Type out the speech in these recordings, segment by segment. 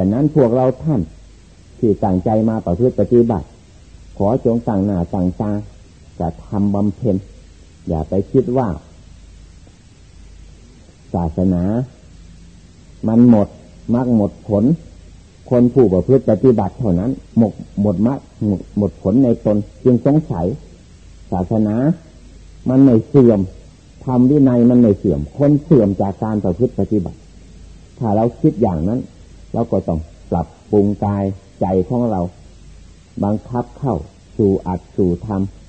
ฉะนั้นพวกเราท่านที่ตั้งใจมาประพฤติปฏิบัติ ขอจงตั้งหน้าตั้งตาจะทำบำเพ็ญอย่าไปคิดว่า ศาสนา มันหมดมรรคหมดผล คนผู้ประพฤติปฏิบัติเท่านั้น หมดหมดมรรคหมดผลในตนจึงสงสัย ศาสนา มันไม่เสื่อมทำวินัยมันไม่เสื่อม คนเสื่อมจากการประพฤติปฏิบัติ ถ้าเราคิดอย่างนั้น เราก็ต้องปรับปรุงกายใจของเรา บังคับเข้าสู่อัดสู่ท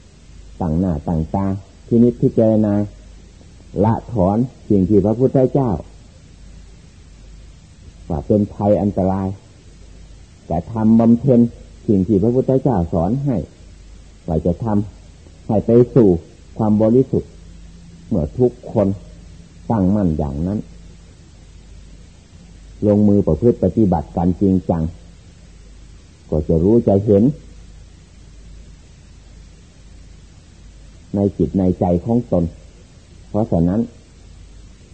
ำต่างหน้าต่างตาทีนี้พิจารณาละถอนสิ่งที่พระพุทธเจ้าว่าเป็นภัยอันตราย แต่ทำบำเพ็ญสิ่งที่พระพุทธเจ้าสอนให้ว่าจะทำให้ไปสู่ความบริสุทธิ์เมื่อทุกคนตั้งมั่นอย่างนั้น ลงมือประพฤติปฏิบัติกันจริงจัง ก็จะรู้จะเห็น ในจิตในใจของตน เพราะฉะนั้น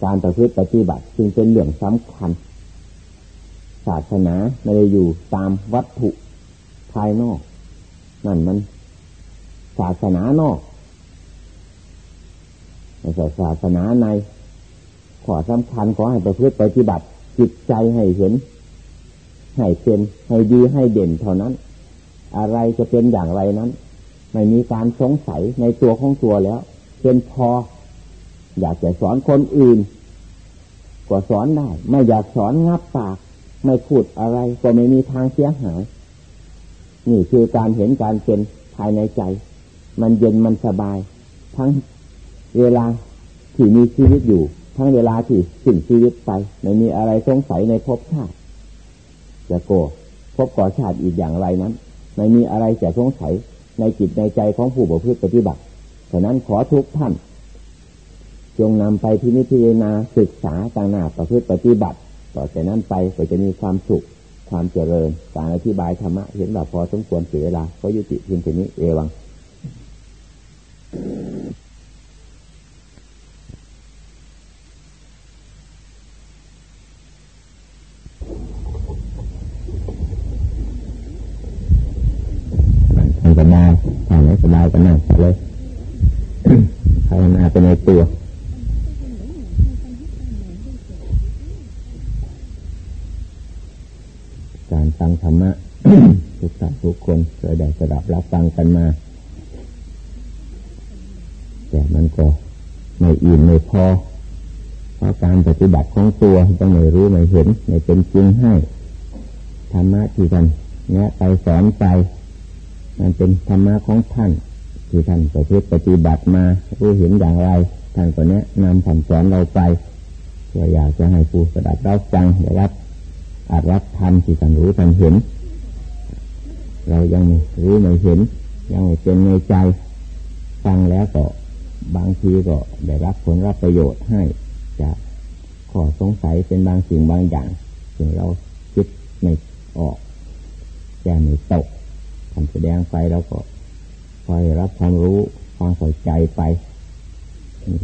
การประพฤติปฏิบัติจึงเป็นเรื่องสำคัญ ศาสนาไม่ได้อยู่ตามวัตถุภายนอก นั่นมันศาสนานอกไม่ใช่ศาสนาในขอสำคัญขอให้ประพฤติปฏิบัติ จิตใจให้เห็น ให้เป็นให้ดีให้เด่นเท่านั้น อะไรจะเป็นอย่างไรนั้น ไม่มีการสงสัยในตัวของตัวแล้ว เป็นพอ อยากจะสอนคนอื่นก็สอนได้ ไม่อยากสอนงับปาก ไม่พูดอะไรก็ไม่มีทางเสียหาย นี่คือการเห็นการเป็นภายในใจ มันเย็นมันสบาย ทั้งเวลาที่มีชีวิตอยู่ ทั้งเวลาที่สิ้นชีวิตไปไม่มีอะไรสงสัยในภพชาติ จะโกภพก่อชาติอีกอย่างไรนั้น ไม่มีอะไรจะสงสัยในจิตในใจของผู้ประพฤติปฏิบัติฉะนั้นขอทุกท่าน จงนำไปที่นิพพานาศึกษาต่างหน้าประพฤติปฏิบัติ ต่อจากนั้นไปก็จะมีความสุขความเจริญการอธิบายธรรมะเห็นว่าพอสมควรเสียเวลาก็ยุติเพียงแค่นี้เอวัง ก็นั่งเลยภาวนาไปในตัวการฟังธรรมะทุกท่านทุกคนเคยได้สดับรับฟังกันมา แต่มันก็ไม่อิ่มไม่พอเพราะการปฏิบัติของตัวต้องไม่รู้ไม่เห็นไม่เป็นจริงให้ธรรมะที่ท่านเนี้ยไปสอนไป มันเป็นธรรมะของท่านที่ท่านประพฤติปฏิบัติมารู้เห็นอย่างไรท่านก็แนะนำคำสอนเราไปเพื่ออยากจะให้ผู้สดับรับฟังได้รับอาจรับธรรมที่ท่านรู้ท่านเห็น เรายังไม่รู้ไม่เห็น ยังไม่เป็นในใจฟังแล้วก็บางทีก็ได้รับผลรับประโยชน์ให้จะขอสงสัยเป็นบางสิ่งบางอย่างถึงเราคิดไม่ออกแก้ไม่ตก ทำแสดงไปเราก็คอยรับความรู้ความเข้าใจไป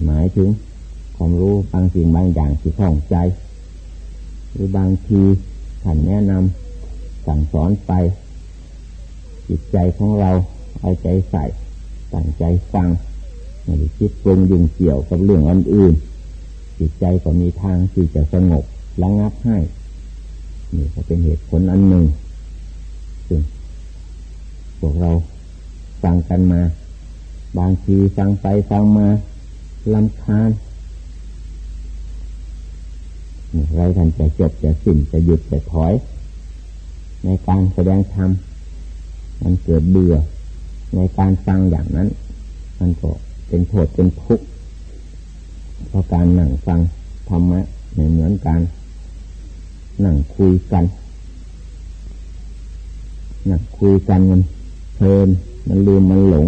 หมายถึงความรู้บางสิ่งบางอย่างที่ข้องใจ หรือบางทีท่านแนะนำสั่งสอนไป จิตใจของเราเอาใจใส่ตั้งใจฟังไม่ได้คิดปรุงยุ่งเกี่ยวกับเรื่องอื่น จิตใจก็มีทางที่จะสงบระงับให้นี่ก็เป็นเหตุผลอันหนึ่ง วกเราฟังกันมา บางทีฟังไปฟังมาลำคาญไรท่านจะจบจะสิ้นจะหยุดจะถอย ในการแสดงธรรมมันเกิดเบื่อ ในการฟังอย่างนั้น มันก็เป็นโทษเป็นทุกข์เพราะการนั่งฟังธรรมะไม่เหมือนการนั่งคุยกันนั่งคุยกันมัน ลินมันลืมมันหลง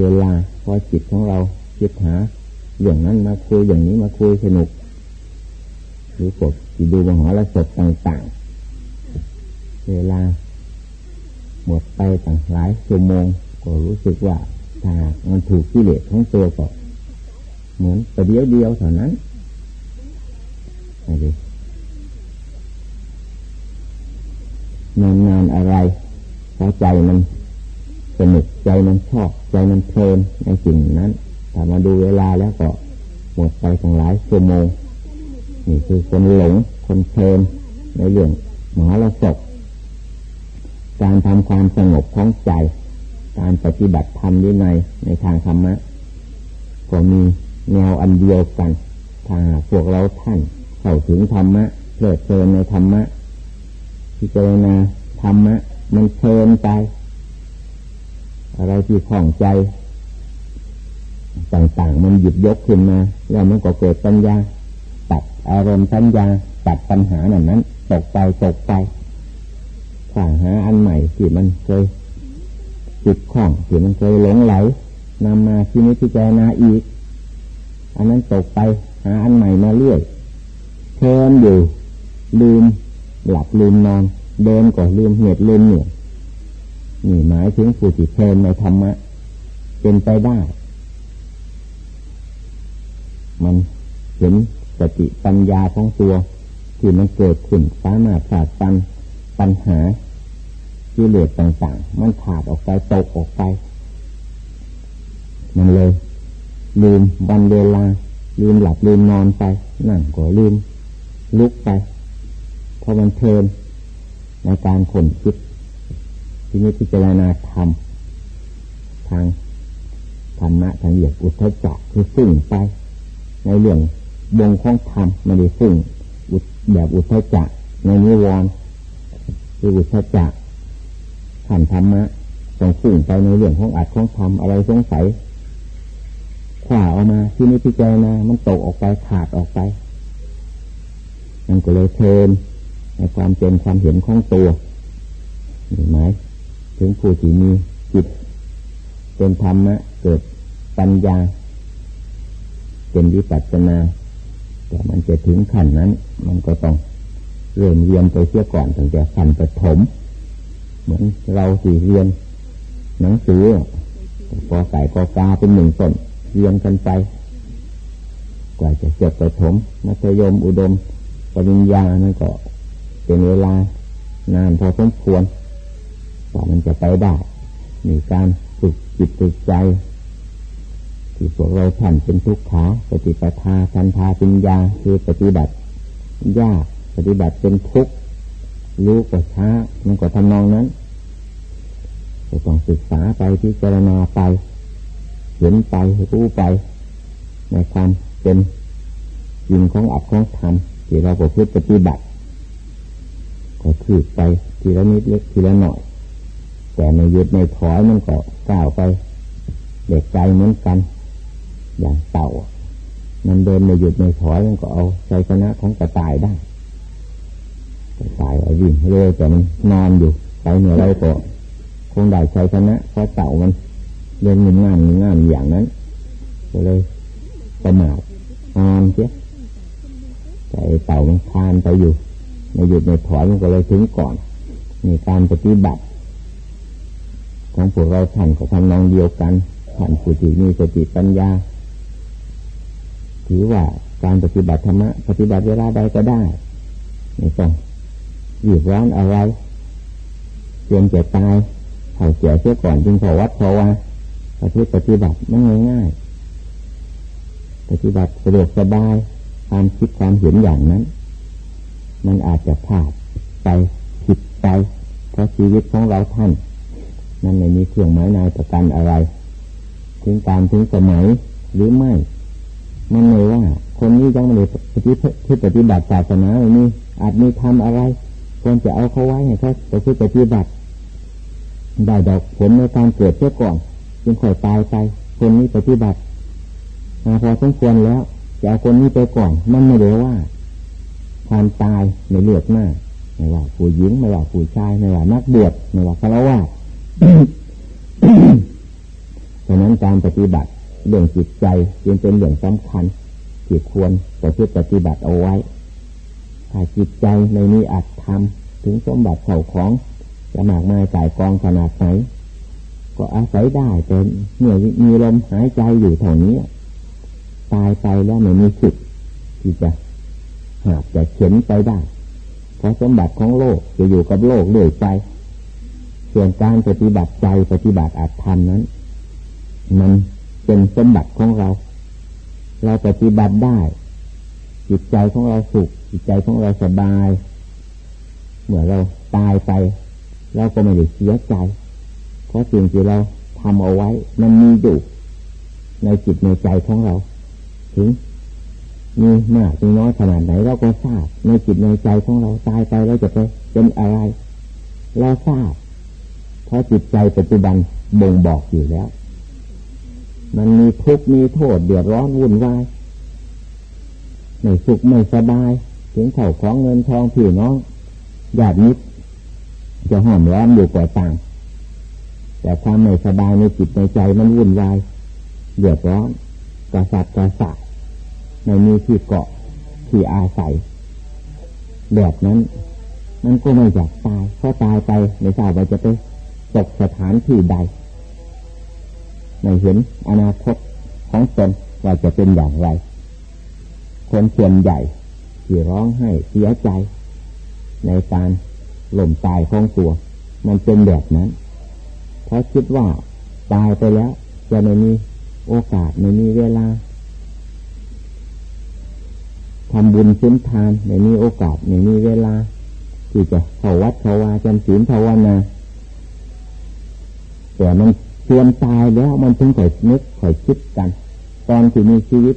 เวลาพอจิตของเราคิดหา อย่างนั้นมาคุยอย่างนี้มาคุยสนุกหรือกดดูมหรสพต่างๆ เวลา หมดไปต่างหลายชั่วโมง ก็รู้สึกว่าถ้ามันถูกกิเหลสของตัวก็เหมือนประเดียวเดียวเท่านั้นนานนานอะไร เพราใจมันสนุกใจมันชอบใจมันเพลินในสิ่งนั้นถ้ามาดูเวลาแล้วก็หมดไปทั้งหลายชั่วโมงนี่คือคนหลงคนเพลินในเรื่องหมอละศกการทำความสงบของใจ การปฏิบัติธรรมวินัยในทางธรรมะก็มีแนวอันเดียวกัน ถ้าพวกเราท่านเข้าถึงธรรมะเพลิดเพลินในธรรมะพิจารณาธรรมะ มันเพลินไป อะไรที่คล่องใจ ต่างๆ มันหยิบยกขึ้นมา แล้วมันก็เกิดปัญญา ตัดอารมณ์สัญญา ตัดปัญหานั้นนั้นตกไปตกไปข้าหาอันใหม่ที่มันเคยจิตข้องที่มันเคยหลงไหลนำมาที่นี้พิจารณาอีก อันนั้นตกไปหาอันใหม่มาเรื่อยเพลินอยู่ลืมหลับลืมนอน เดินก็ลืมเหตุลืมเหนื่อยนี่หมายถึงผู้ที่เพลินในธรรมะ เป็นไปได้ มันเห็นสติปัญญาของตัว ที่มันเกิดขึ้นสามารถขาดปัญปัญหาี่เลสต่างๆ มันขาดออกไปตกออกไป มันเลย ลืมวันเวลา ลืมหลับลืมนอนไป นั่งก็ลืม ลุกไปพราะมันเพลิน ในการขนคิด ที่นี้พิจารณาธรรมทางธรรมะทางเหยียบอุทธจักคือซึ่งไป ในเรื่องวงของธรรมมันได้ซึ่งแบบอุทธจักในนิวรณ์คืออุทธจักขันธรรมะต้องซึ่งไปในเรื่องของอัดของธรรมอะไรสงสัยขวาออกมาที่นี้พิจารณามันตกออกไปขาดออกไป มันก็เลยเทิน ในความเป็นความเห็นของตัวห็นไหมถึงผู้ที่มีจิตเป็นธรรมะเกิดปัญญา เป็นวิปัสสนาแต่มันจะถึงขั้นนั้น มันก็ต้องเรียนเรียนไปเสียก่อนตั้งแต่ขั้นประถมเหมือนเราสี่เรียน หนังสือพอใส่กอกาเป็นหนึ่งต้นเรียนกันไปกว่าจะจบประถมมัธยมอุดมปริญญานั่นก็ เป็นเวลานานพอสมควรกว่ามันจะไปได้มีการฝึกจิตฝึกใจ ที่พวกเราท่านเป็นทุกขาปฏิปทาทันทาปัญญาคือปฏิบัติ ยากปฏิบัติเป็นทุกข์รู้ก็ช้ามันก็ทำนองนั้นก็ต้องศึกษาไปพิจารณาไป เห็นไปรู้ไป ในความเป็นจริงของอับของธรรมที่เราก็พึ่ปฏิบัติ ก็คืบไปทีละนิดเล็กทีละหน่อยแต่ในยุดในถอยมันก็ก้าวไป เด็กใจเหมือนกัน อย่างเต่า มันเดินในหยุดในถอยมันก็เอาใจชนะของกระต่ายได้กระต่ายเอาวิ่งเร็วแต่มันนอนอยู่ไปเหนื่อเรก็คงได้ใจชนะเพราะเต่ามันเดินงงานงานอย่างนั้นก็เลยประมาทนอนเสียแต่เต่ามันคานไปอยู่ ไม่หยุดไม่ถอยมันก็เลยถึงก่อนมีการปฏิบัติ ของพวกเราท่านก็ทำนองเดียวกันท่านผู้ที่มีสติปัญญา ถือว่าการปฏิบัติธรรมะปฏิบัติเวลาใดก็ได้ไม่ต้องหยีบร้อนอะไรเตรียมจะตายเผาเสียเสียก่อนจึงขอวัดเพราะว่าปฏิปฏิบัติไม่ง่ายๆปฏิบัติสะดวกสบายความคิดความเห็นอย่างนั้น มันอาจจะพลาดไปผิดไป เพราะชีวิตของเราท่าน นั่นไม่มีเครื่องหมายนายประกันอะไร ถึงการถึงสมัยหรือไม่ มันเลยว่า คนนี้ยังไม่ได้ปฏิปฏิบัติศาสนาอย่างนี้อาจมีทำอะไรควรจะเอาเขาไว้ให้เขาปฏิบัติได้ดอกผลในการเกิดเสียก่อนจึงค่อยตายไป คนนี้ปฏิบัติพอสมควรแล้วจะเอาคนนี้ไปก่อน มันไม่ได้ว่า ความตายในเลือดหน้าไม่ว่าผู้หญิงไม่ว่าผู้ชายไม่ว่านักบวชไม่ว่าฆราวาสฉะนั้นการปฏิบัติเรื่องจิตใจจึงเป็นเรื่องสำคัญที่ควรจะพิปฏิบัติเอาไว้ ถ้าจิตใจในนี้อาจทำถึงสมบัติเข่าของจะมากมายสายกองขนาดไหนก็อาศัยได้แต่เมื่อมีลมหายใจอยู่เท่านี้ ตายไปแล้วไม่มีสิทธิ์ที่จะากจะเข็นไปได้ เพราะสมบัติของโลกจะอยู่กับโลกเรื่อยไปส่วนการปฏิบัติใจปฏิบัติอาจทำนั้น มันเป็นสมบัติของเรา เราปฏิบัติได้ จิตใจของเราสุข จิตใจของเราสบายเมื่อเราตายไปเราก็ไม่ได้เสียใจ เพราะสิ่งที่เราทำเอาไว้ มันมีอยู่ ในจิตในใจของเรา ถึง มีมากมีน้อยขนาดไหนเราก็ทราบในจิตในใจของเราตายไปเราจะไปเป็นอะไร เราทราบ เพราะจิตใจปัจจุบันบ่งบอกอยู่แล้ว มันมีทุกข์มีโทษเดือดร้อนวุ่นวายไม่สุขไม่สบาย ถึงเข่าของเงินทองผิวน้องญาติมิตรจะหอมร้อนอยู่กว่าต่าง แต่ความไม่สบายในจิตในใจมันวุ่นวายเดือดร้อนกระสับกระส่าย ไม่มีที่เกาะที่อาศัย แบบนั้น มันก็ไม่อยากตายเพราะตายไปไม่ทราบว่าจะไปตกสถานที่ใดไม่เห็นอนาคตของตนว่าจะเป็นอย่างไร คนส่วนใหญ่ที่ร้องไห้เสียใจ ในการหล่มตายของตัว มันเป็นแบบนั้น เพราะคิดว่าตายไปแล้ว จะไม่มีโอกาสไม่มีเวลา ทำบุญสุนทานไม่มีโอกาสไม่มีเวลา ที่จะเข้าวัดเข้าวาจำศีลภาวนาแต่มันชวนตายแล้วมันถึงค่อยนึกค่อยคิดกัน ตอนที่มีชีวิต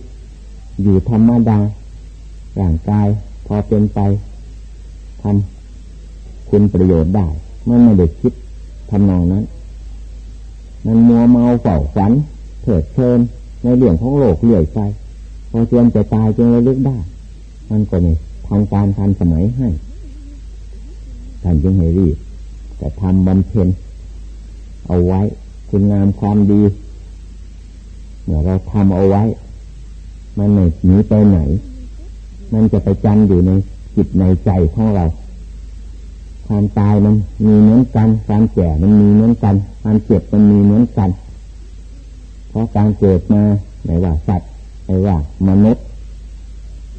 อยู่ธรรมดาร่างกายพอเป็นไปทำคุณประโยชน์ได้มันไม่ได้คิดทำนองนั้น มันมัวเมาเฝ้าฝันเถิดเพลินในเรื่องของโลกเลื่อยไปพอเตรียมจะตายจึงระลึกได้ มันก็ไม่ทำการทันสมัยให้ท่านจึงให้รีบแต่ทำบำเพ็ญเอาไว้ คุณงามความดีเมื่อเราทำเอาไว้ มันไม่หนีไปไหน มันจะไปจันอยู่ในจิตในใจของเรา ความตายมันมีเหมือนกัน ความแก่มันมีเหมือนกัน ความเจ็บมันมีเหมือนกัน เพราะการเกิดมาไม่ว่าสัตว์ไม่ว่ามนุษย์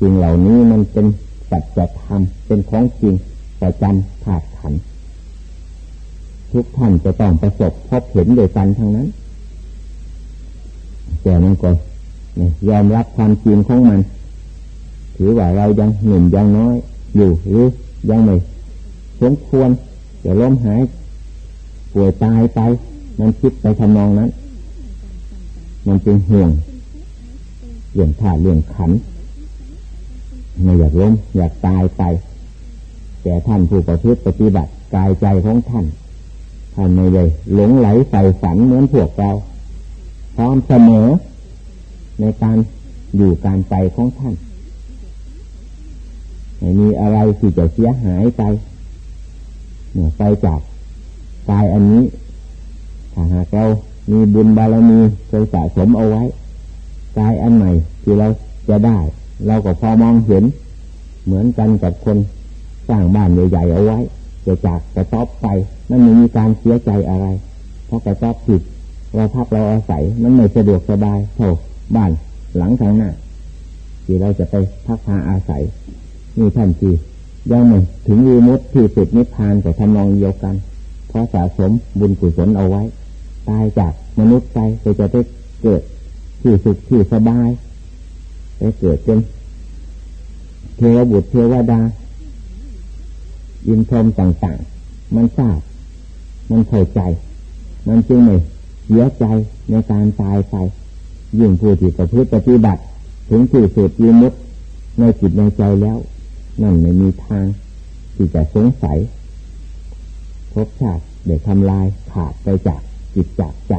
สิ่งเหล่านี้มันเป็นสัจธรรมเป็นของจริงประจำผาดขันทุกท่านจะต้องประสบพบเห็นโดยกันทั้งนั้น แต่มันก็ยอมรับความจริงของมัน ถือว่าเรายังหนุ่มยังน้อย อยู่หรือยังไม่สมควรจะล้มหายป่วยตายไป มันคิดไปทำนองนั้น มันจึงห่วงเรื่องธาตุเรื่องขัน ไม่อยากล้มอยากตายไป แต่ท่านผู้ประพฤติปฏิบัติกายใจของท่าน ท่านไม่ได้หลงไหลใส่ฝันเหมือนพวกเรา พร้อมเสมอในการอยู่การไปของท่านไม่มีอะไรที่จะเสียหายไปเมื่อไปจากกายอันนี้ ถ้าหากเรามีบุญบารมีเคยสะสมเอาไว้กายอันใหม่ที่เราจะได้ เราก็พอมองเห็น เหมือนกันกับคนสร้างบ้านใหญ่ๆเอาไว้จะจากกระต๊อบไปนั่นไม่มีการเสียใจอะไร เพราะกระต๊อบผิดเราพักเราอาศัยมันไม่สะดวกสบายเท่าบ้านหลังทางหน้าที่เราจะไปพักพาอาศัยมีท่านที่ยังไม่ถึงวีมุตที่สุดนิพพานแต่ทำนองเดียวกัน เพราะสะสมบุญกุศลเอาไว้ ตายจากมนุษย์ไปจะจะได้เกิดที่สุขที่สบาย ไปเกิดเป็นเทวบุตรเทวดา ยินชมต่างๆ มันทราบ มันเข้าใจ มันจึงไม่เสียใจในการตายไป ยิ่งผู้ที่ประพฤติปฏิบัติ ถึงที่สุดยืมุดในจิตในใจแล้ว นั่นไม่มีทาง ที่จะสงสัยพบชาติเด็กทำลายขาดไปจากจิตจากใจ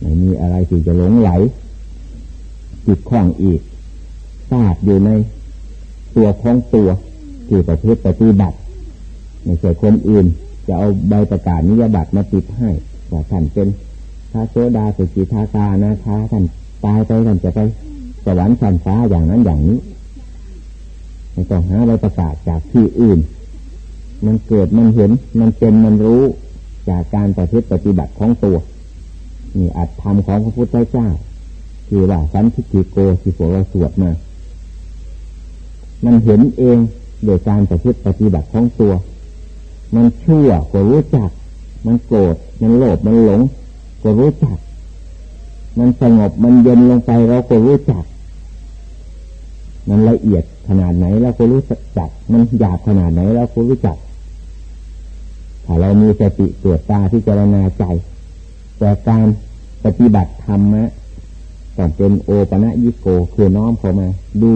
ไม่มีอะไรที่จะหลงไหล จิตคล้องอีกทราบอยู่ในตัวของตัวที่ประพฤติปฏิบัติไม่ใช่คนอื่น จะเอาใบประกาศนิยบัตรมาติดให้ว่าท่านเป็นพระโสดาสุจิทาตานาคาท่านตายไปท่านจะไปสวรรค์ชั้นฟ้าอย่างนั้นอย่างนี้ไม่ต้องหาใบประกาศจากที่อื่น มันเกิดมันเห็นมันเป็นมันรู้จากการประพฤติปฏิบัติของตัวนี่อัตธรรมของพระพุทธเจ้า ที่ว่าสันทิฏฐิโกที่พวกเราสวดมา มันเห็นเองโดยการประพฤติปฏิบัติของตัว มันเชั่วก็รู้จัก มันโกรธ มันโลภ มันหลง ก็รู้จัก มันสงบ มันเย็นลงไปเราก็รู้จัก มันละเอียดขนาดไหนเราก็รู้จัก มันหยาบขนาดไหนเราก็รู้จัก ถ้าเรามีสติตรวจตาที่เจรณาใจ แต่การปฏิบัติธรรมะ ต้องเป็นโอปะยิโกคือน้อมเข้ามา ดู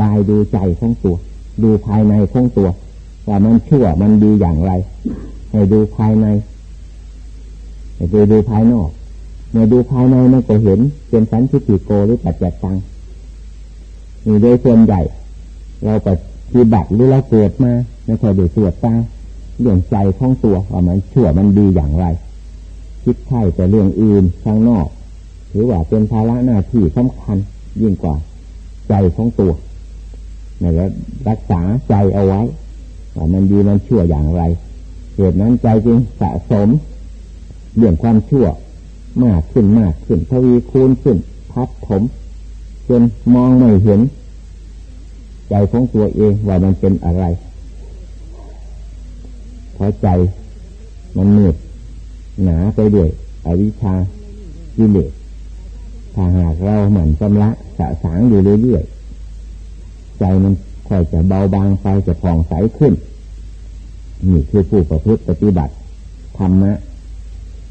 กายดูใจของตัว ดูภายในของตัว ว่ามันชั่วมันดีอย่างไร ให้ดูภายในให้ดูดูภายนอกเมื่อดูภายในมันก็เห็นเป็นสันทิฏฐิโกหรือปัจจัตังมีโดยส่วนใหญ่ เราปฏิบัติหรือเราเกิดมาไม่ใช่โดยสวดตาเรื่องใจของตัวว่ามันชั่วมันดีอย่างไร คิดใช่แต่เรื่องอื่นข้างนอก ถือว่าเป็นภาระหน้าที่สำคัญยิ่งกว่าใจของตัวนี่ก็รักษาใจเอาไว้ว่ามันดีมันชั่วอย่างไร เหตุนั้นใจจึงสะสมเรื่องความชั่วมากขึ้นมากขึ้นทวีคูณขึ้นพัดผมจนมองไม่เห็น ใจของตัวเองว่ามันเป็นอะไรเพราะใจมันมืดหนาไปด้วยอวิชชากิเลส ถ้าหากเราเหมือนชำระสะสางอยู่เรื่อยๆใจมันค่อยจะเบาบางไปจะผ่องใสขึ้นนี่คือผู้ประพฤติปฏิบัติธรรมะ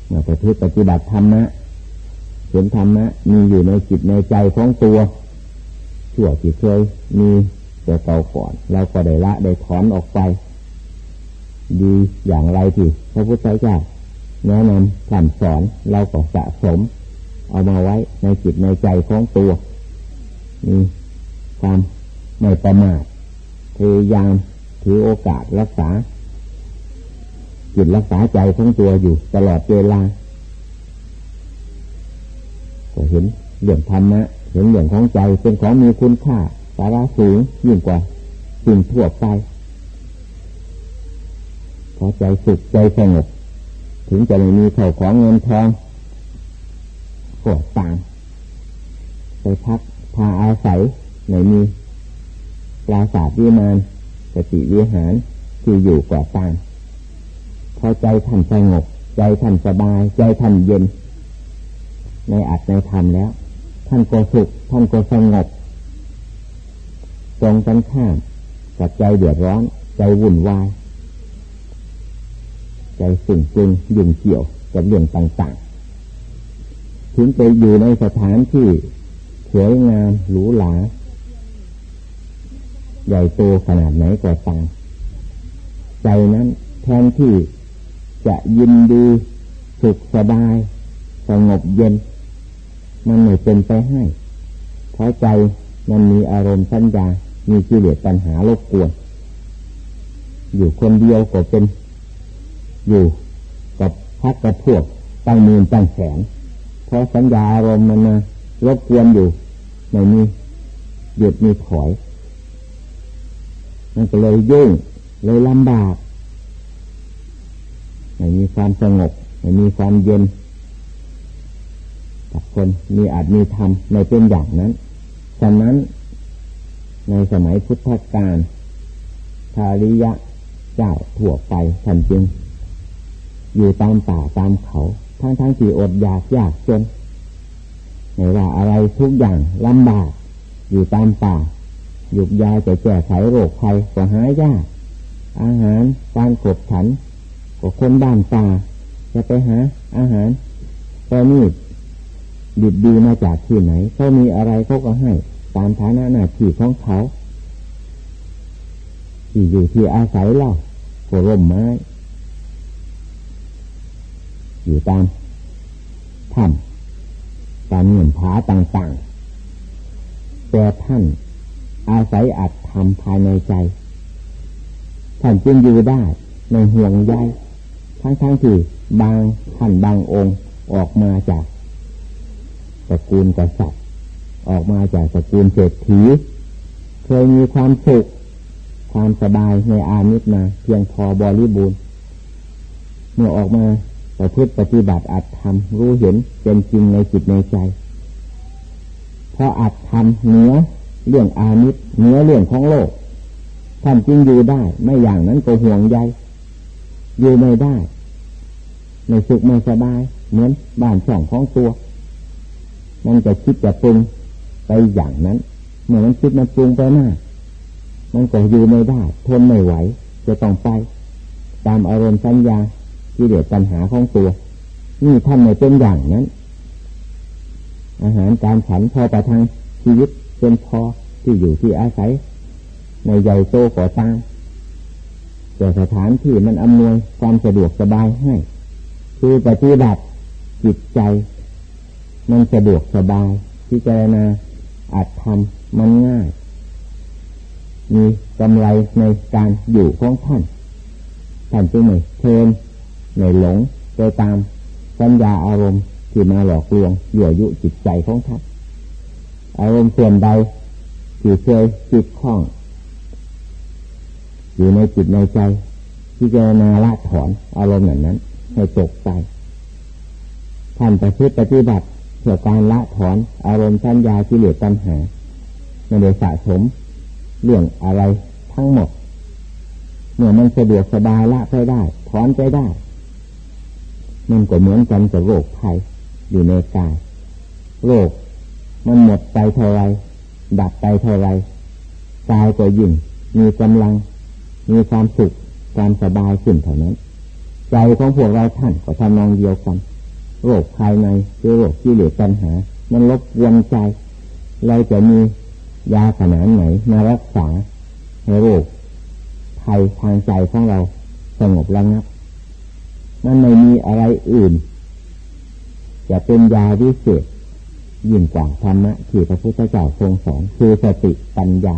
เมื่อประพฤติปฏิบัติธรรมะเห็นธรรมะมีอยู่ในจิตในใจของตัวชั่วที่เคยมีแต่เก่าก่อนเราก็ได้ละได้ถอนออกไป ดีอย่างไรที่พระพุทธเจ้าแนะนำสั่งสอนเราก็สะสม เอามาไว้ในจิตในใจของตัวมีความไม่ประมาทพยายามถือโอกาสรักษา จิตรักษาใจของตัวอยู่ตลอดเวลาก็เห็นเรื่องธรรมะเห็นเรื่องของใจเป็นของมีคุณค่าสาระสูงยิ่งกว่าสิ่งทั่วไปพอใจสุขใจสงบถึงจะไม่มีเข่าของเงินทอง กดต่างไปพักพาอาศัยในมีปราสาทวิมานสติวิหารที่อยู่ก่อต่างพอใจท่านสงบใจท่านสบาย ใจท่านเย็น ในอัดในธรรมแล้ว ท่านก็สุขท่านก็สงบตรงกันข้ามกับใจเดือดร้อน ใจวุ่นวาย ใจสิ่งจริงยุ่งเกี่ยวกับเรื่องต่างๆ ถึงไปอยู่ในสถานที่สวยงามหรูหราใหญ่โตขนาดไหนก็ตามใจนั้นแทนที่จะยินดีสุขสบาย สงบเย็น มันไม่เป็นไปให้ เพราะใจมันมีอารมณ์สัญญา มีกิเลสปัญหาลบกวน อยู่คนเดียวก็เป็น อยู่กับพักกับพวกตั้งมือตั้งแขน พราะสัญญาอารมณ์มันมารบกวนอยู่ไม่มีหยุดมีถอยมันก็เลยยุ่งเลยลำบากไม่มีความสงบไม่มีความเย็นกับคนมีอาจมีธรรมในเป็นอย่างนั้นฉะนั้นในสมัยพุทธกาลทาริยะเจ้าถั่วไปท่านจึง อยู่ตามป่าตามเขาทั้งทั้งที่อดอยากยากจนไม่ว่าอะไรทุกอย่างลำบาก อยู่ตามป่าหยุดยาจะแก้ไขโรคภัยก็หายยาก อาหารการกดฉันก็คนบ้านป่าจะไปหาอาหารก็นี่ดิบดีมาจากที่ไหนเขามีอะไรเขาก็ให้ ตามฐานะหน้าที่ของเขา ที่อยู่ที่อาศัยเราก็ร่มไม้ อยู่ตามถ้ำตามเหมือนผาต่างๆ แต่ท่านอาศัยอัดทำภายในใจ ท่านจึงอยู่ได้ในห่วงใยทั้งๆทที่บางท่านบางองค์ออกมาจากตระกูลกษัตริย์ออกมาจากตระกูลเศรษฐีเคยมีความสุขความสบายในอามิตรมาเพียงพอบริบูรณ์เมื่อออกมา ประพฤติปฏิบัติอัดทำรู้เห็นเป็นจริงในจิตในใจ เพราะอัดทำเนื้อเรื่องอามิตรเนื้อเรื่องของโลกท่านจริงอยู่ได้ ไม่อย่างนั้นก็ห่วงใยอยู่ไม่ได้ไม่สุขไม่สบาย เหมือนบ้านช่องของตัว มันจะคิดจะปรุงไปอย่างนั้น เมื่อมันคิดมันปรุงไปหน้า มันก็อยู่ไม่ได้ ทนไม่ไหว จะต้องไป ตามอารมณ์สัญญา ที่เดือดปัญหาของตัว นี่ท่านไม่เป็นอย่างนั้น อาหารการฉันพอประทังชีวิตเป็นพอที่อยู่ที่อาศัย ในใหญ่โตก่อตามแต่สถานที่มันอำนวยความสะดวกสบายให้ คือปฏิบัติจิตใจ มันสะดวกสบายพิจารณาอาจทำมันง่าย มีกำไรในการอยู่ของท่านท่านจึงไม่เพ ลินหลงไปตามสัญญาอารมณ์ที่มาหลอกลวงยั่วยุจิตใจของท่านอารมณ์ส่วนใดที่เคยจิตข้อง อยู่ในจิตในใจที่จะนาละถอนอารมณ์นั้นนั้น ให้ตกไปท่านประพฤติปฏิบัติเพื่อการละถอนอารมณ์สัญญาที่เหลือปัญหาไม่ได้สะสมเรื่องอะไรทั้งหมดเมื่อมันสะดวกสบายละไปได้ถอนไปได้ มันก็เหมือนกันกับโรคภัยอยู่ในกายโรคมันหมดไปเท่าไรดับไปเท่าไรกายก็ยิ่ง มีกำลัง มีความสุขความสบายขึ้นเท่านั้น ใจของพวกเราท่านก็ทำนองเดียวกันโรคภายในคือโรคที่เหลือปัญหา มันลบวนใจ เราจะมียาขนาดไหนมารักษาให้โรคภัยทางใจของเราสงบระงับ มันไม่มีอะไรอื่น จะเป็นยาวิเศษยิ่งกว่าธรรมะที่พระพุทธเจ้าทรงสอนคือสติปัญญา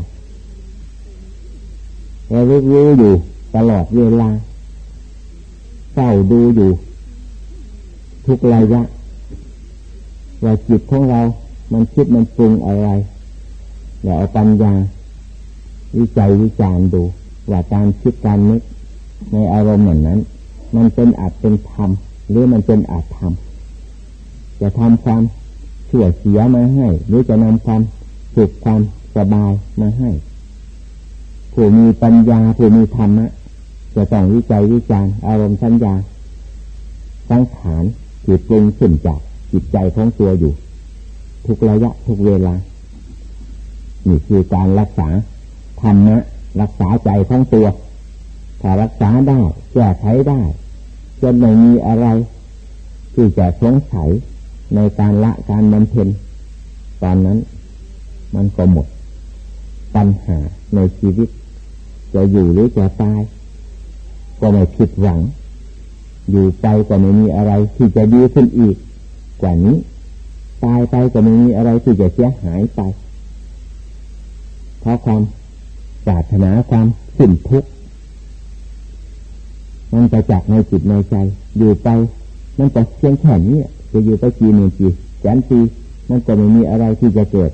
เรารู้อยู่ตลอดเวลาเฝ้าดูอยู่ ทุกระยะว่าจิตของเรา มันคิดมันปรุงอะไรแล้วเอาปัญญา วิจัยวิจารณ์ดู ว่าการคิดการนึกในอารมณ์เหมือนนั้น มันเป็นอาจเป็นธรรมหรือมันเป็นอาจธรรมจะทำความชั่วเสียมาให้ หรือจะนำความสุขความสบายมาให้ผู้มีปัญญาผู้มีธรรมะจะต้องวิจัยวิจารอารมณ์สัญญาสังขารที่ปรุงขึ้นจากจิตใจของตัวอยู่ ทุกระยะทุกเวลานี่คือการรักษาธรรมะรักษาใจของตัวถ้ารักษาได้แก้ไขได้ จนไม่มีอะไร ที่จะสงสัยในการละการบำเพ็ญตอนนั้น มันก็หมดปัญหาในชีวิต จะอยู่หรือจะตาย ก็ไม่ผิดหวัง อยู่ไปก็ไม่มีอะไรที่จะดีขึ้นอีก กว่านี้ ตายไปก็ไม่มีอะไรที่จะเสียหายไปเพราะความปรารถนาความสิ้นทุกข์ มันไปจากในจิตในใจ อยู่ไป มันจะเพียงแค่นี้จะอยู่ไปกี่หมื่นปีแสนปีมันก็ไม่มีอะไรที่จะเกิด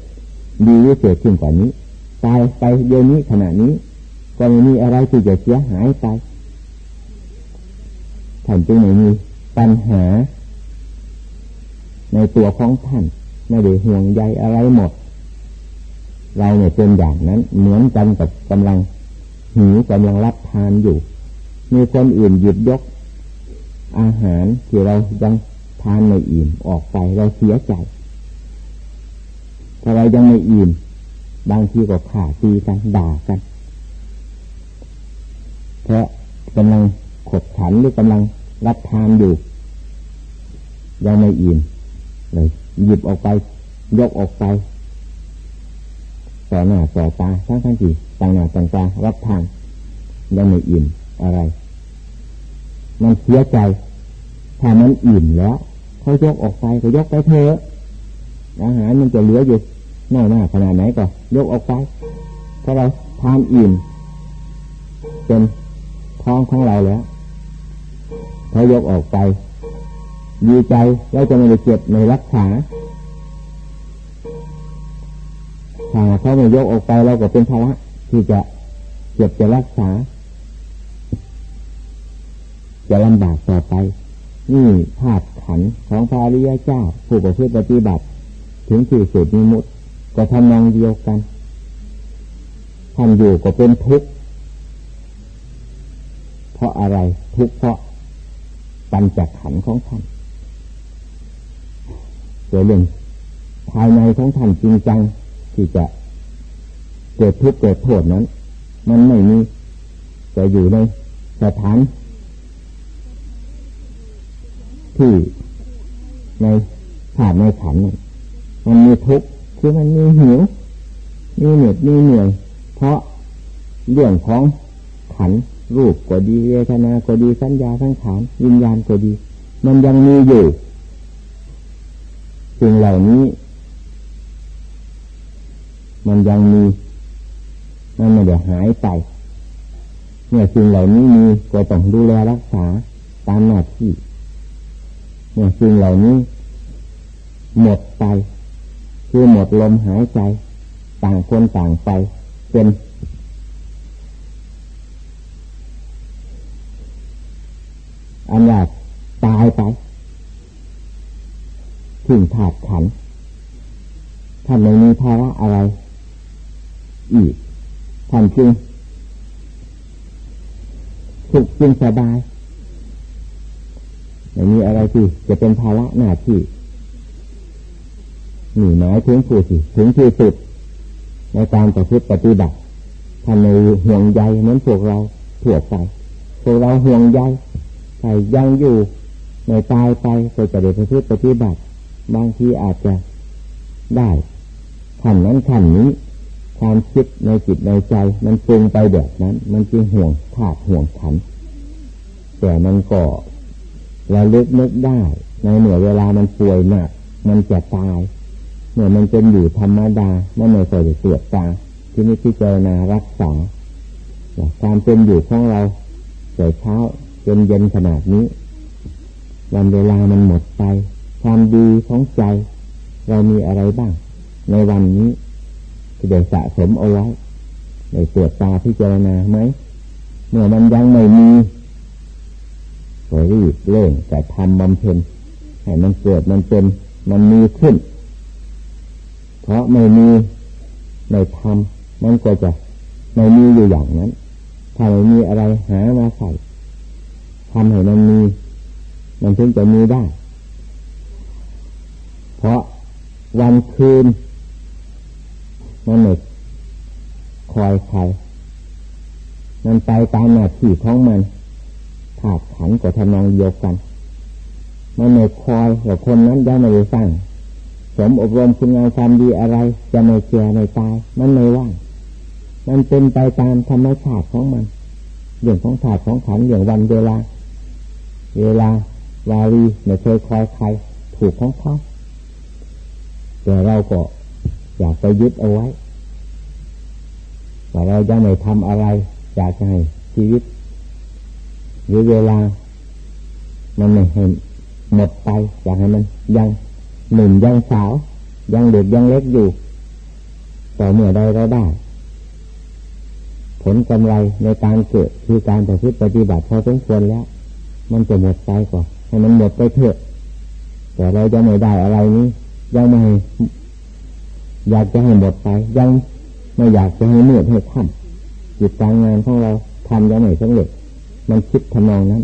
ดีหรือเกิดขึ้นกว่านี้ ตายไปเดี๋ยวนี้ขณะนี้ ก็ไม่มีอะไรที่จะเสียหายไปท่านจึงไม่มีปัญหา ในตัวของท่านไม่ได้ห่วงใยอะไรหมด เราเนี่ยเป็นอย่างนั้น เหมือนกันกับกำลังหิวกำลังรับทานอยู่ มีคนอื่นหยิบยก อาหารที่เรายังทานไม่อิ่มออกไปเราเสียใจถ้าเรายังไม่อิ่มบางทีก็ข่าตีกันด่ากัน เพราะกำลังขดขันหรือกำลังรับทานอยู่ ยังไม่อิ่มเลยหยิบออกไป ยกออกไปต่อหน้าต่อตาทั้งทั้งที่ต่างหน้าต่างตารับทานยังไม่อิ่ม อะไร มันเสียใจถ้ามันอิ่มแล้วเขายกออกไปก็ยกไปเถอะอาหารมันจะเหลืออยู่หน้าหน้าขนาดไหนก็ ยกออกไปถ้าเราทานอิ่มเป็นท้องของเราแล้วเขายกออกไปดีใจเราจะไม่ได้เจ็บในรักษาถ้าเขาไม่ยกออกไปเราก็เป็นภาระที่จะเจ็บจะรักษา จะลำบากต่อไป นี่ภาพขันของพระอริยเจ้า ผู้ประพฤติปฏิบัติ ถึงที่สุดนิมุตก็ทำนองเดียวกันท่านอยู่ก็เป็นทุกข์เพราะอะไรทุกข์เพราะปัญจขันธ์ของท่านตัวเรื่องภายในของท่านจริงจังที่จะเกิดทุกข์เกิดโทษนั้น มันไม่มีจะอยู่ในสถาน ที่ในผาดในขันมันมีทุกข์คือมันมีหิว มีเหน็ดมีเหนื่อย เพราะเรื่องของขันรูปก็ดีเวทนาก็ดีสัญญาทั้งขานวิญญาณก็ดี มันยังมีอยู่สิ่งเหล่านี้ มันยังมี มันไม่ได้หายไปเมื่อสิ่งเหล่านี้มีก็ต้องดูแลรักษาตามหน้าที่ เมื่อสิ่งเหล่านี้ หมดไป คือหมดลมหายใจ ต่างคนต่างไป เป็นอันยากตายไปถึงถาดขันท่านไม่มีภาระอะไร อีกท่านจึงสุขจึงสบาย ไม่มีอะไรที่จะเป็นภาระหน้าที่นี่หมายถึงผู้ที่ถึงที่สุด ในการประพฤติปฏิบัติท่านในห่วงใยเหมือนพวกเราถั่วไปพวกเราห่วงใยใส่ยังอยู่ในตายไปก็จะได้ประพฤติปฏิบัติ บางทีอาจจะได้ขันนั้นขันนี้ ความคิดในจิตในใจ มันปรุงไปแบบนั้น มันจึงห่วงขาดห่วงขันแต่มันก็ เระลึกนึกได้ ในเหนือเวลามันป่วยหนักมันจะตายเมื่อมันเป็นอยู่ธรรมดาไม่ไม่เคยตรวจตาที่นี้พิจารณารักษาความเป็นอยู่ของเราแต่เช้าจนเย็นขนาดนี้ วันเวลามันหมดไป ความดีของใจ เรามีอะไรบ้าง ในวันนี้ที่ได้สะสมเอาไว้ในตรวจตาพิจารณาไหมเมื่อมันยังไม่มี รีบเร่งแต่ทำบำเพ็ญให้มันเกิดมันเป็นมันมีขึ้น เพราะไม่มีไม่ทำมันก็จะไม่มีอยู่อย่างนั้น ถ้าไม่มีอะไรหามาใส่ทำให้มันมี มันถึงจะมีได้ เพราะวันคืนมันไม่คอยใครมันไปตามหน้าที่ของมัน ถาดขันกับทำนองเดียวกันมันไม่คอยกับคนนั้นยังไม่ได้สร้างสมอบรมคุณงามความดีอะไร จะไม่เก่ไม่ตาย มันไม่ว่างมันเป็นไปตามธรรมชาติของมันเรื่องของถาดของขันเรื่องวันเวลา เวลาวารีไม่เคยคอยใครถูกของเขาแต่เราก็อยากไปยึดเอาไว้แต่เรายังไม่ทำอะไร อยากให้ชีวิต หรือเวลา มันไม่ให้หมดไป อยากให้มันยังหนุ่มยังสาว ยังเด็กยังเล็กอยู่ต่อเมื่อใดเราได้ ผลกำไรในการเกิดคือการปฏิบัติปฏิบัติพอสมควรแล้ว มันจะหมดไปก่อนให้มันหมดไปเถอะ แต่เราจะไม่ได้อะไรนี้ ยังไม่อยากจะให้หมดไป ยังไม่อยากจะให้เมื่อให้ทำจิตการงานของเราทำยังไม่สำเร็จ มันคิดทำนองนั้น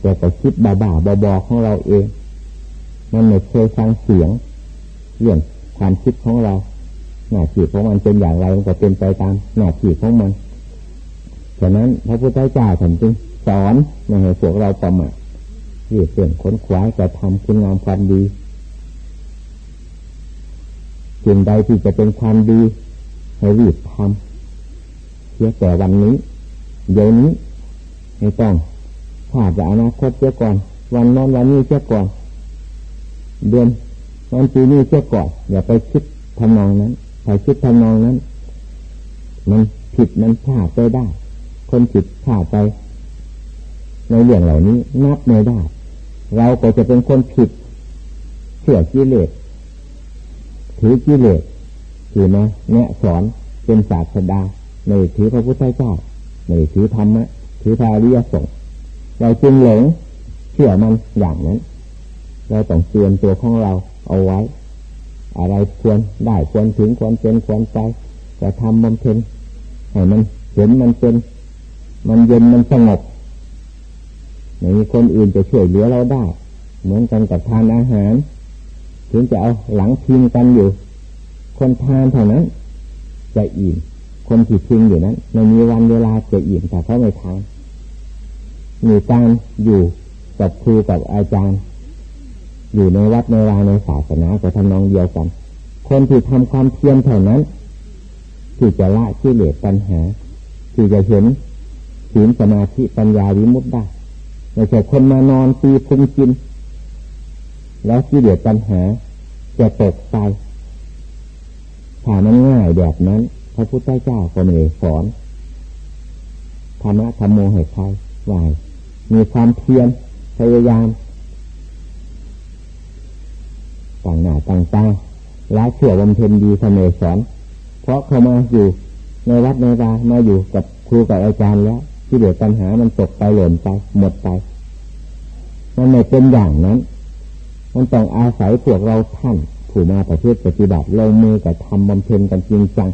แต่ก็คิดบ้าบ้าบอบอของเราเอง มันไม่เคยฟังเสียง เรื่องความคิดของเรา หน้าที่ของมันเป็นอย่างไรมันก็เป็นไปตามหน้าที่ของมันฉะนั้นพระพุทธเจ้าท่านจึงสอนไม่ให้พวกเราประมาทเรียกเสื่อขนขวายกระทำคุณงามความดีสิ่งใดที่จะเป็นความดีให้รีบทำเสียแต่วันนี้ เดี๋ยวนี้ ไม่ต้องขาดจากอนาคตเสียก่อน วันนอนวันนี้เสียก่อน เดือนวันปีนี้เสียก่อน อย่าไปคิดทำนองนั้นไปคิดทำนองนั้น มันผิดมันพลาดไปได้ คนผิดพลาดไป ในเรื่องเหล่านี้นับไม่ได้ เราก็จะเป็นคนผิดเสื่อกิเลสถือกิเลสถือนะแนะสอนเป็นศาสดาในถือพระพุทธเจ้าในถือธรรมะ ถือพาริยสงเราจึงหลงเชื่อมันอย่างนั้น เราต้องเตือนตัวของเราเอาไว้ อะไรควรได้ควรถึงควรเป็นควรไปจะทำบำเพ็ญให้มันเห็นมันเป็น มันเย็นมันสงบไม่มีคนอื่นจะช่วยเหลือเราได้ เหมือนกันกับทานอาหาร ถึงจะเอาหลังพิงกันอยู่ คนทานเท่านั้นจะอิ่ม คนที่พิงอยู่นั้นไม่มีวันเวลาจะอิ่มแต่เขาไม่ทานมีการอยู่กับครูกับอาจารย์ อยู่ในวัดในวาในศาสนาก็ทำนองเดียวกัน คนที่ทำความเพียรเท่านั้นที่จะละที่เหลือปัญหาที่จะเห็นศีลสมาธิปัญญาวิมุตได้ไม่ใช่คนมานอนตีพุงกิน แล้วที่เหลือปัญหาจะตกไปถ้ามันง่ายแบบนั้น ระพุทธเจ้าก็ไม่ได้สอนธรรมะธรรมโมให้ใครวายมีความเพียรพยายามต่างหน้าต่างตาละเชื่อบำเพ็ญดีเสมอสอน เพราะเขามาอยู่ในวัดในวามาอยู่กับครูกับอาจารย์แล้วที่เดือดปัญหามันตกไปหล่นไปหมดไปมันไม่เป็นอย่างนั้น มันต้องอาศัยพวกเราท่านผู้มาประพฤติปฏิบัติลงมือกับทำบำเพ็ญกันจริงจัง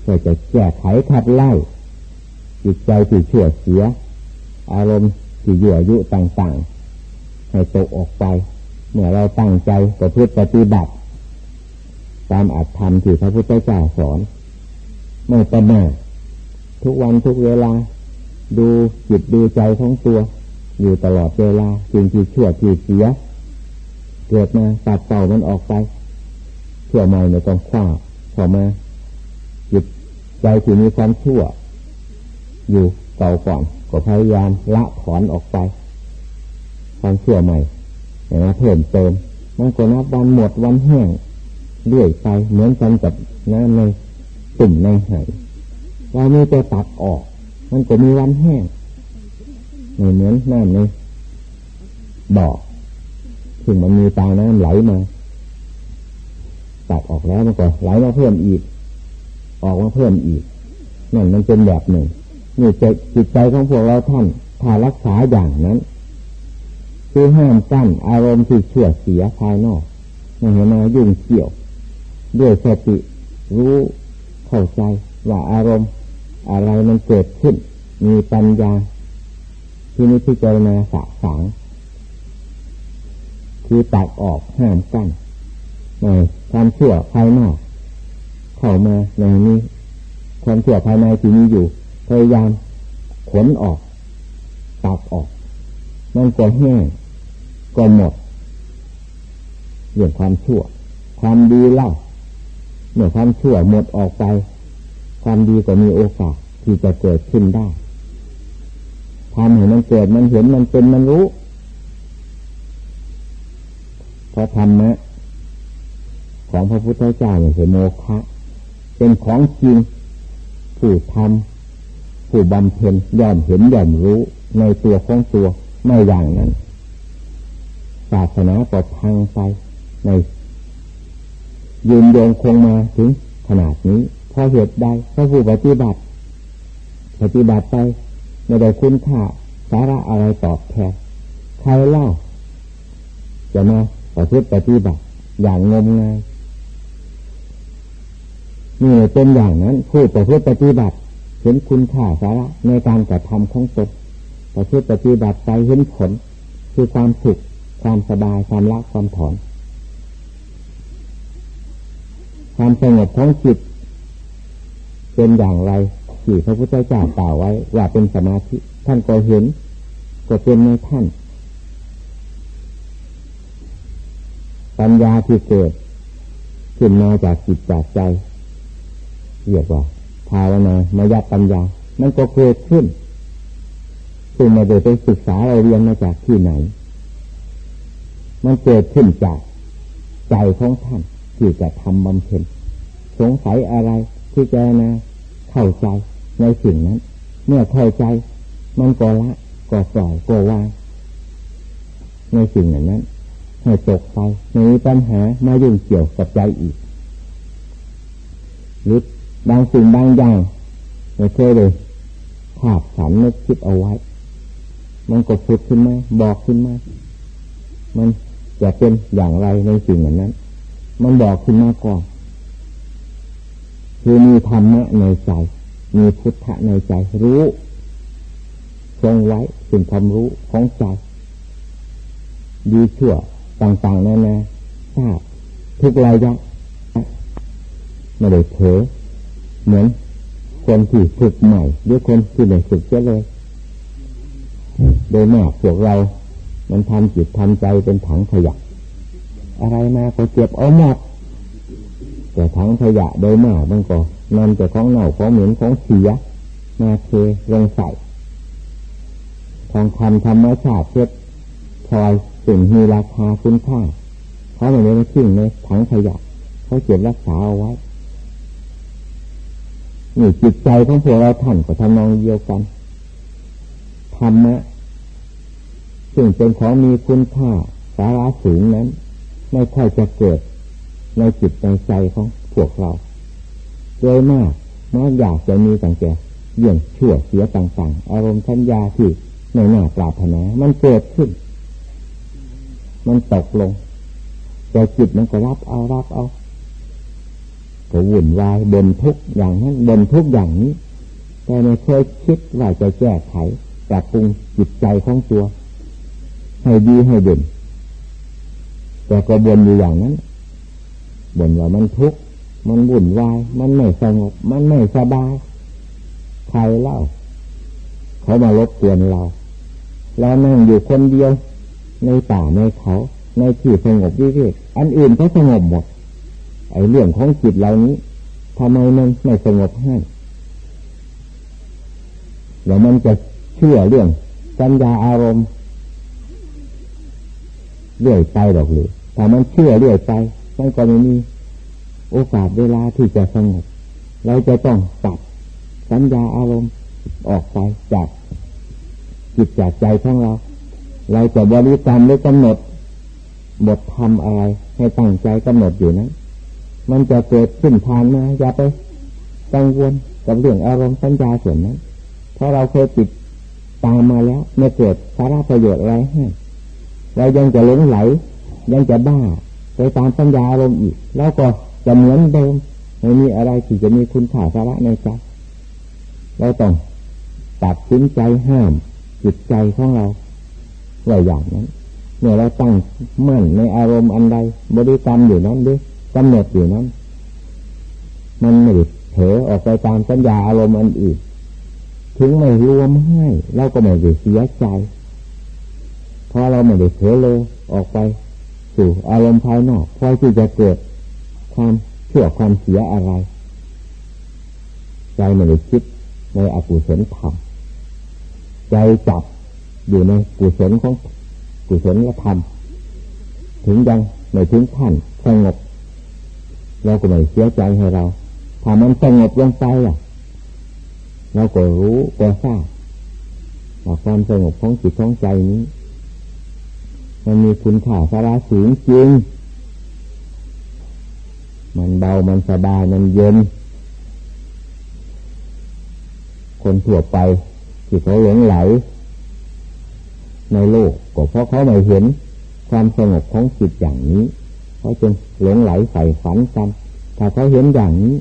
เพื่อจะแก้ไขขัดไล่จิตใจที่เชื่อเสีย อารมณ์ที่เยั่วยุต่างๆ ให้ตกออกไป เมื่อเราตั้งใจประพฤติปฏิบัติ ตามอัตธรรมที่พระพุทธเจ้าสอนไม่ประมาททุกวันทุกเวลา ดูจิตดูใจของตัว อยู่ตลอดเวลาจึงที่ชั่วที่เสีย เกิดมาตัดเต่ามันออกไปเชื่อใหม่ในต้องคว้าพอมาจิต ใจที่มีความชั่ว อยู่เก่าก่อนก็พยายามละถอนออกไป ความเชื่อใหม่อย่างเพิ่มเติมมันก็นับวันหมดวันแห้งเรื่อยไปเหมือนกันกับน้ำในตุ่มในหายเรามีแต่ตัดออก มันก็มีวันแห้งเหมือนน้ำในบ่อถึงมันมีตาน้ำไหลมาตัดออกแล้วมันก็ไหลมาเพิ่มอีก ออกมาเพิ่มอีกนั่นมันเป็นแบบหนึ่งนี่จจิตใจของพวกเราท่านถ้ารักษาอย่างนั้น คือห้ามกั้นอารมณ์ที่เชื่อเสียภายนอกไม่ให้มายุ่งเกี่ยว ด้วยสติรู้เข้าใจว่าอารมณ์ อะไรมันเกิดขึ้น มีปัญญา ที่นี้พิจารณาสะสางคือตัดออกห้ามกั้นในความเชื่อภายนอก เข้ามาในนี้ ความเชื่อภายในที่มีอยู่ พยายามขนออกตัดออก มันก็แห้งก็หมดเรื่องความชั่ว ความดีเล่าเมื่อความชั่วหมดออกไป ความดีก็มีโอกาสที่จะเกิดขึ้นได้ทำให้มันเกิดมันเห็นมันเป็นมันรู้เพราะธรรมะของพระพุทธเจ้าเนี่ยเป็นโมฆะ เป็นของจริง ผู้ทำผู้บำเพ็ญย่อมเห็นย่อมรู้ในตัวของตัวไม่อย่างนั้นศาสนาก็พังไปในยืนยงคงมาถึงขนาดนี้เพราะเหตุใดเพราะผู้ปฏิบัติ ปฏิบัติไปไม่ได้คุณค่าสาระอะไรตอบแทนใครเล่าจะมาประพฤติปฏิบัติอย่างงมงาย นี่เป็นอย่างนั้นผู้ประพฤติปฏิบัติ เห็นคุณค่าสาระในการกระทำของตนประพฤติปฏิบัติไปเห็นผล คือความสุขความสบายความละความถอน ความสงบของจิต เป็นอย่างไรที่พระพุทธเจ้ากล่าวไว้ ว่าเป็นสมาธิ ท่านก็เห็น ก็เป็นในท่านปัญญาที่เกิดขึ้นมาจากจิตจากใจ เรียกว่าภาวนามายาปัญญา มันก็เกิดขึ้นซึ่งมาโดยไปศึกษาเราเรียนมาจากที่ไหน มันเกิดขึ้นจากใจของท่าน ที่จะทำบำเพ็ญสงสัยอะไรที่เจนะเข้าใจในสิ่งนั้น เมื่อเข้าใจ มันก็ละก็ปล่อยก็วางในสิ่งนั้นนั้นให้ตกไปมีปัญหามายุ่งเกี่ยวกับใจอีกหรือ บางสิ่งบางอย่างไม่เคยเลยขาดสันนึกคิดเอาไว้ มันก็พุดขึ้นมาบอกขึ้นมา มันจะเป็นอย่างไรในสิ่งนั้น มันบอกขึ้นมาก่อนคือมีธรรมะในใจ มีพุทธะในใจรู้ทรงไว้สิ่งความรู้ของใจดีชั่วต่างๆนานาทราบทุกระยะไม่ได้เผลอ เหมือนคนที่ฝึกใหม่หรือคนที่ไม่ฝึกเจเลย โดยมากพวกเรา มันทำจิตทำใจเป็นถังขยะ อะไรมาก็เก็บเอาหมดแต่ถังขยะโดยมากมันก็นำแต่ของเน่าของเหม็นของเสียมาเทลงใส่ทองคำธรรมชาติเพชรพลอยสิ่งมีราคาคุณค่าเขาไม่ได้มาทิ้งในถังขยะเขาเก็บรักษาเอาไว้ นี่จิตใจของพวกเราท่านก็ทำนองเดียวกันธรรมะซึ่งเป็นของมีคุณค่าสาระสูงนั้น ไม่ค่อยจะเกิดในจิตในใจของพวกเราโดยมากมากอยากจะมีต่างแก่เรื่องชั่วเสียต่างๆ อารมณ์ชัญญาที่ในหน้าปราถนา มันเกิดขึ้น มันตกลงแต่จิตมันก็รับเอารับเอา ก็วุ่นวายบนทุกอย่างนั้นบนทุกอย่างนี้ แต่ไม่เคยคิดว่าจะแก้ไขปรับปรุงจิตใจของตัว ให้ดีให้เด่นแต่ก็บ่นอยู่อย่างนั้นบ่นว่ามันทุกข์มันวุ่นวาย มันไม่สงบ มันไม่สบายใครเล่า เขามาลบกวนเรา เรานั่งอยู่คนเดียว ในป่าในเขา ในที่สงบวิเวกอันอื่นก็สงบหมด ไอ้เรื่องของจิตเหล่านี้ทำไมมันไม่สงบให้เดี๋ยวมันจะเชื่อเรื่องสัญญาอารมณ์เรื่อยไปหรอกหรือถ้ามันเชื่อเรื่อยไปมันก็ไม่มีโอกาสเวลาที่จะสงบเราจะต้องตัดสัญญาอารมณ์ออกไปจากจิตจากใจของเรา เราจะบริกรรมหรือกำหนดบททำอะไรให้ตั้งใจกำหนดอยู่นั้น มันจะเกิดขึ้นผ่านมาอย่าไปกังวลกับเรื่องอารมณ์สัญญาส่วนนั้น เพราะเราเคยติดตามมาแล้วไม่เกิดสาระประโยชน์อะไรให้เรายังจะหลงไหล ยังจะบ้าไปตามปัญญาอารมณ์อีก แล้วก็จะเหมือนเดิมไม่มีอะไรที่จะมีคุณค่าสาระในใจเราต้องตัดสินใจห้ามจิตใจของเราไว้อย่างนั้นเมื่อเราตั้งมั่นในอารมณ์อันใดบริกรรมอยู่นั้นด้วย กำหนดอยู่นั้น มันไม่เผลอออกไปตามสัญญาอารมณ์อันอื่นถึงไม่รวมให้เราก็ไม่ได้เสียใจพอเราไม่ได้เผลอเลยออกไป สู่อารมณ์ภายนอกพอที่จะเกิดความเชื่อความเสียอะไรใจไม่ได้คิดในอกุศลธรรมใจจับอยู่ในกุศลของกุศลและธรรมถึงยังไม่ถึงขั้นสงบ เราก็ไม่เสียใจให้เรา ถ้ามันสงบลงไปอะ เราก็รู้ก็ทราบว่าความสงบของจิตของใจนี้ มันมีคุณค่าสาระสูงจริง มันเบา มันสบาย มันเย็น คนทั่วไปที่เขาหลงไหล ในโลกก็เพราะเขาไม่เห็นความสงบของจิตอย่างนี้ เขาจึงหลงไหลใส่ฝันกัน ถ้าเขาเห็นอย่างนี้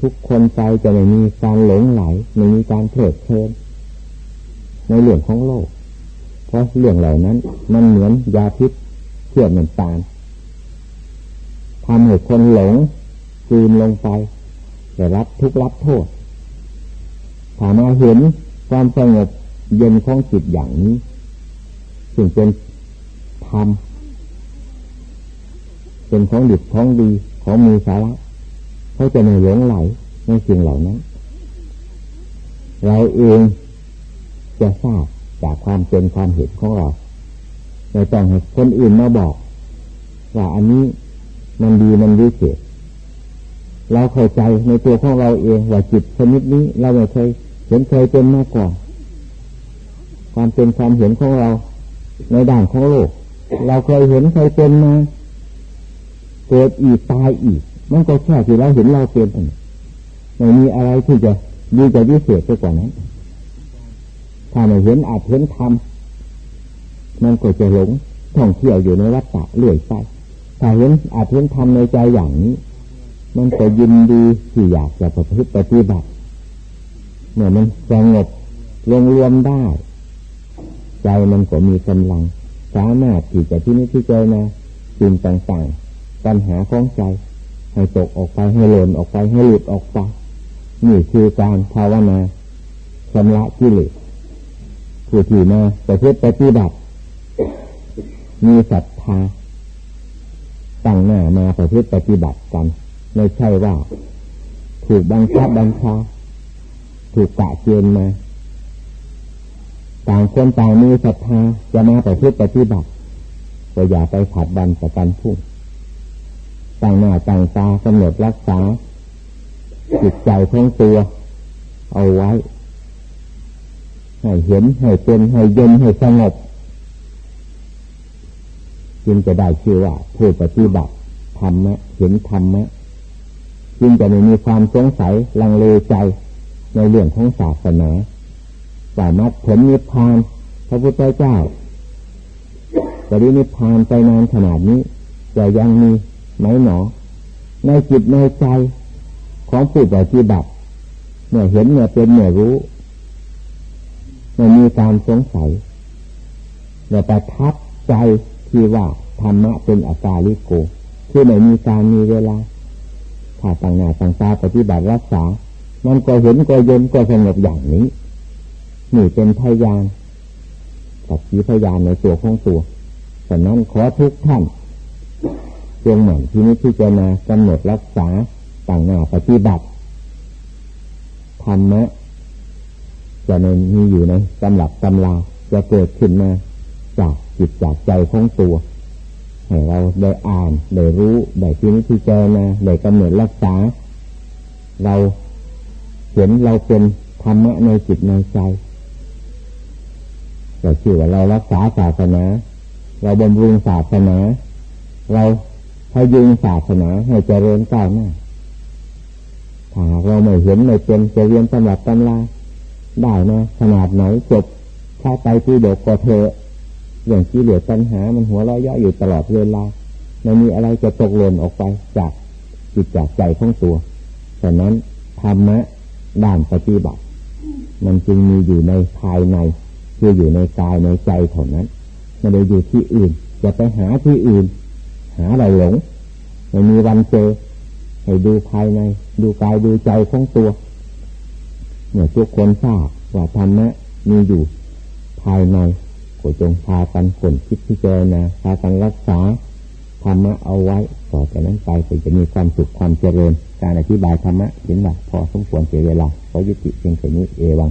ทุกคนใจจะไม่มีการหลงไหลไม่มีการเถิดเพลินในเรื่องของโลก เพราะเรื่องเหล่านั้น มันเหมือนยาพิษเชื่อมเหมือนตาลทำให้คนหลงคืนลงไปแต่รับทุกรับโทษถ้ามาเห็นความสงบเย็นของจิตอย่างนี้ ซึ่งเป็นธรรม เป็นของดิบของดีของมีสาระเขาจะไม่หลงไหลในสิ่งเหล่านั้น เราเองจะทราบจากความเป็นความเห็นของเราไม่ต้องให้คนอื่นมาบอก ว่าอันนี้มันดีมันวิเศษเราเข้าใจในตัวของเราเองว่าจิตชนิดนี้เราไม่เคยเห็นเคยเป็นมาก่อนความเป็นความเห็นของเรา ในด่านของโลก เราเคยเห็นเคยเป็นมา เกิดอีกตายอีก มันก็แค่ที่เราเห็นเราเป็นไม่มีอะไรที่จะดีจะวิเศษไปกว่านั้น ถ้าไม่เห็นอาจเห็นธรรมมันก็จะหลงท่องเที่ยวอยู่ในวัฏฏะเรื่อยไปถ้าเห็นอาจเห็นธรรมในใจอย่างนี้ มันก็ยินดีที่อยากจะประพฤติปฏิบัติเมื่อมันสงบรวมรวมได้ ใจมันก็มีกำลัง สามารถที่จะที่นี้ที่เจนะสิ่งต่างๆ ปัญหาของใจ ให้ตกออกไปให้หล่นออกไปให้หลุดออกไปนี่คือการภาวนาชำระกิเลสผู้ที่มาประพฤติปฏิบัติมีศรัทธาตั้งหน้ามาประพฤติปฏิบัติกัน ไม่ใช่ว่า ถูกบังคับบังคับถูกกะเกณฑ์มาต่างคนต่างมีศรัทธาจะมาประพฤติปฏิบัติก็อย่าไปผัดบันประกันพุ่ง ต่างหน้าต่างตากำหนดรักษาจิตใจของตัว เอาไว้ ให้เห็นให้เป็นให้เย็นให้สงบจึงจะได้ชื่อว่าผู้ปฏิบัติธรรมะเห็นธรรมะจึงจะไม่มีความสงสัยลังเลใจในเรื่องของศาสนาว่ามัดผลนิพพานพระพุทธเจ้าปรินิพพานไปนานขนาดนี้จะยังมี ไหมหนอ ในจิตในใจของผู้ปฏิบัติเมื่อเห็นเมื่อเป็นเมื่อรู้ไม่มีการสงสัยแต่ประทับใจที่ว่าธรรมะเป็นอาการลิโกคือไม่มีการมีเวลาถ้าต่างหน้าต่างตาปฏิบัติรักษา มันก็เห็นก็เย็นก็สงบอย่างนี้นี่เป็นพยานสักขีพยานในตัวของตัวฉะนั้นขอทุกท่าน จงหมั่นที่นี้ที่จะมากำหนดรักษาต่างหน้าปฏิบัติธรรมะจะในมีอยู่ในตำหลักตำลาจะเกิดขึ้นมาจากจิตจากใจของตัวให้เราได้อ่านได้รู้ได้ที่นี้ที่เจอมาได้กำหนดรักษา เราเห็นเราเป็นธรรมะในจิตในใจแต่ชื่อว่าเรารักษาศาสนา เราบำรุงศาสนา เรา พยุงศาสนาให้เจริญก้าวหน้าถ้าเราไม่เห็นไม่เป็นจะเรียนตำรับตำราได้นะขนาดไหนจบถ้าไปที่เด็กก็เถอะอย่างที่เหลือปัญหา มันหัวเราะเยาะอยู่ตลอดเวลาไม่มีอะไรจะตกหล่นออกไปจากจิตจากใจของตัวฉะนั้นธรรมะด้านปฏิบัติ มันจึงมีอยู่ในภายในคืออยู่ในกายในใจเท่านั้นไม่ได้อยู่ที่อื่นจะไปหาที่อื่น หาอะไรหลงไม่มีวันเจอให้ดูภายใน ดูกายดูใจของตัวเมื่อทุกคนทราบว่าธรรมะมีอยู่ภายในก็จงพากันขนคิดที่เจนะพากันรักษาธรรมะเอาไว้ต่อจากนั้นไปก็จะมีความสุขความเจริญ การอธิบายธรรมะเห็นว่าพอสมควรเสียเวลาเพราะยุติเพียงแค่นี้เอวัง